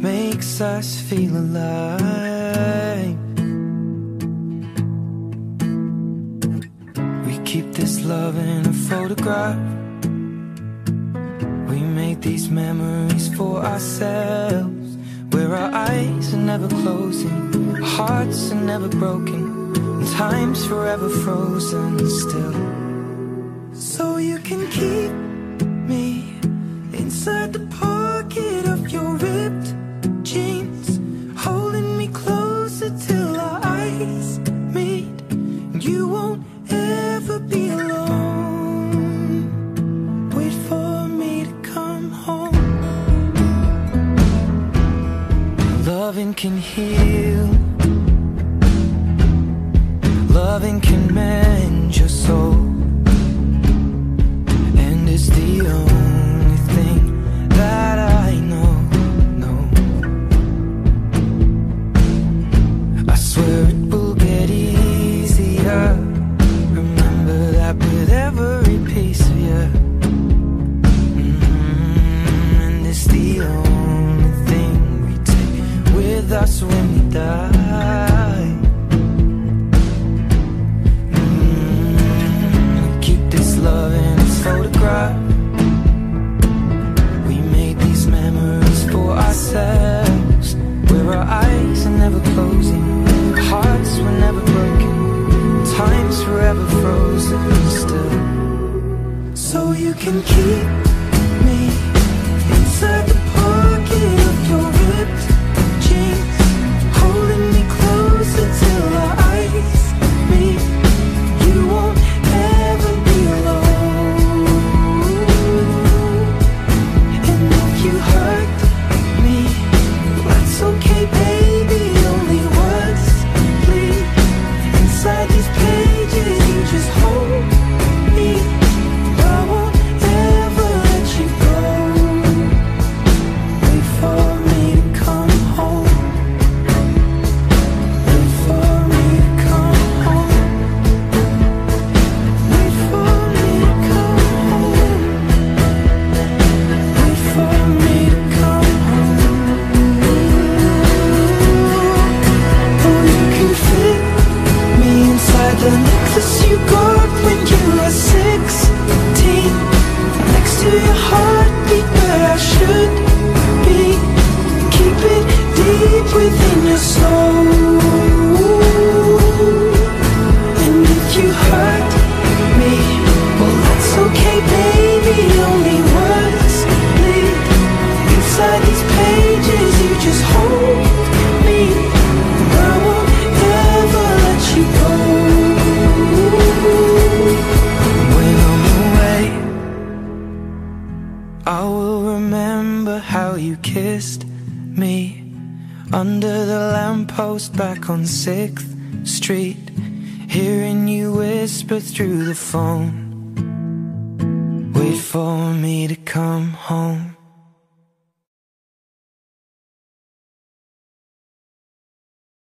makes us feel alive. We keep this love in a photograph. We make these memories for ourselves. Where our eyes are never closing, hearts are never broken, and time's forever frozen still. So you can keep me inside the pocket of your ripped ever be alone. Wait for me to come home. Loving can heal. Loving can mend your soul. Remember with every piece of you. Mm, and it's the only thing we take with us when we die. Mm, we keep this love in its photograph. We made these memories for ourselves. Where our eyes are never closing, hearts were never broken, time's forever frozen still. So you can keep me you got when you were sixteen. Next to your heartbeat where I should I will remember how you kissed me under the lamppost back on 6th Street, hearing you whisper through the phone. Wait for me to come home.